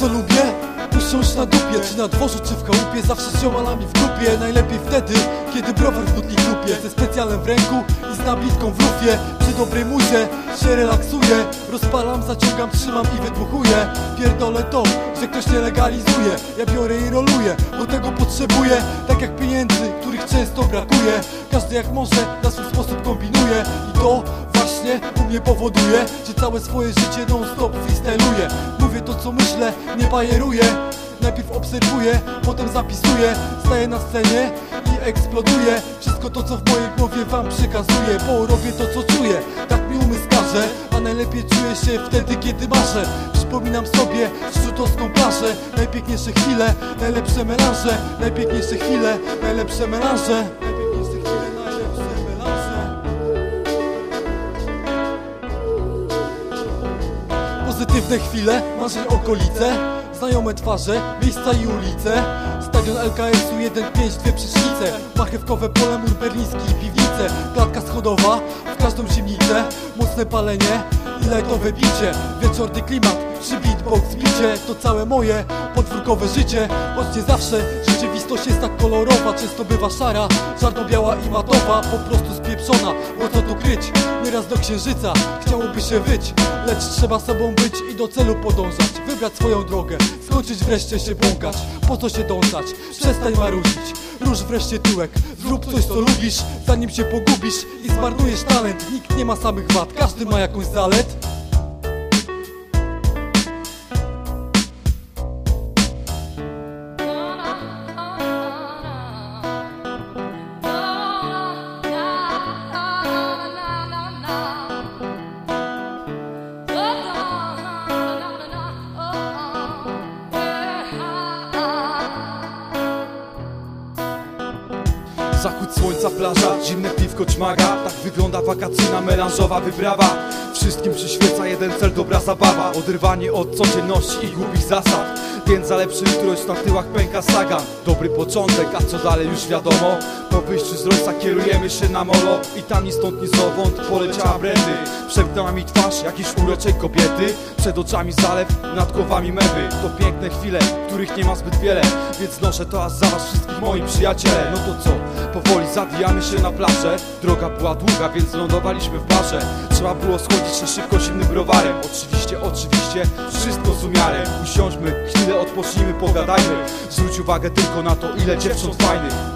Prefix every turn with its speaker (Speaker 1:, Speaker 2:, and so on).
Speaker 1: co lubię? Usiąść na dupie, czy na dworzu, czy w chałupie? Zawsze z ziomalami w grupie. Najlepiej wtedy, kiedy browar w butli klupie. Ze specjalem w ręku i z nabitką w lufie Przy dobrej muzie się relaksuję. Rozpalam, zaciągam, trzymam i wydmuchuję Pierdolę to, że ktoś nie legalizuje. Ja biorę i roluję, bo tego potrzebuję. Tak jak pieniędzy, których często brakuje. Każdy jak może, na swój sposób kombinuje. I to właśnie u mnie powoduje Że całe swoje życie non stop freestyluję. Mówię to co myślę, nie bajeruję. Najpierw obserwuję, potem zapisuję. Staję na scenie i eksploduję Wszystko to co w mojej głowie wam przekazuję. Bo robię to co czuję, tak mi umysł każe A najlepiej czuję się wtedy kiedy marzę. Przypominam sobie szczytowską plażę. Najpiękniejsze chwile, najlepsze melanże. Najpiękniejsze chwile, najlepsze melanże. Pozytywne chwile, marzeń okolice Znajome twarze, miejsca i ulice. Stadion LKS-u 1-5, dwie prysznice Marchewkowe pole, mur berliński piwnice. Klatka schodowa, w każdą zimnicę. Mocne palenie i lajtowe bicie. Wieczorny klimat, przy beatbox bicie. To całe moje podwórkowe życie. Choć nie zawsze rzeczywistość jest tak kolorowa. Często bywa szara, czarno-biała i matowa. Po prostu spieprzona, bo co kryć Nieraz do księżyca chciałoby się wyć Lecz trzeba sobą być i do celu podążać. Wybrać swoją drogę, skończyć wreszcie się błąkać. Po co się dąsać? Przestań marudzić. Rusz wreszcie tyłek, zrób coś co lubisz. Zanim się pogubisz i zmarnujesz talent Nikt nie ma samych wad, każdy ma jakąś zalet
Speaker 2: Zachód słońca, plaża, zimne piwko czmaga Tak wygląda wakacyjna, melanżowa wyprawa. Wszystkim przyświeca jeden cel, dobra zabawa. Oderwanie od codzienności i głupich zasad Więc za lepszy jutro na tyłach pęka saga. Dobry początek, a co dalej już wiadomo. Po wyjściu z Roysa kierujemy się na molo. I tam ni stąd ni zowąd poleciała brandy Przed nami twarz jakiejś uroczej kobiety. Przed oczami zalew, nad głowami mewy. To piękne chwile, których nie ma zbyt wiele. Więc noszę to aż za was wszystkich moi przyjaciele. No to co? Powoli zawijamy się na plażę. Droga była długa, więc lądowaliśmy w barze. Trzeba było schodzić się szybko zimnym browarem. Oczywiście, oczywiście, wszystko z umiarem. Usiądźmy, chwilę odpocznijmy, pogadajmy. Zwróć uwagę tylko na to, ile dziewcząt fajnych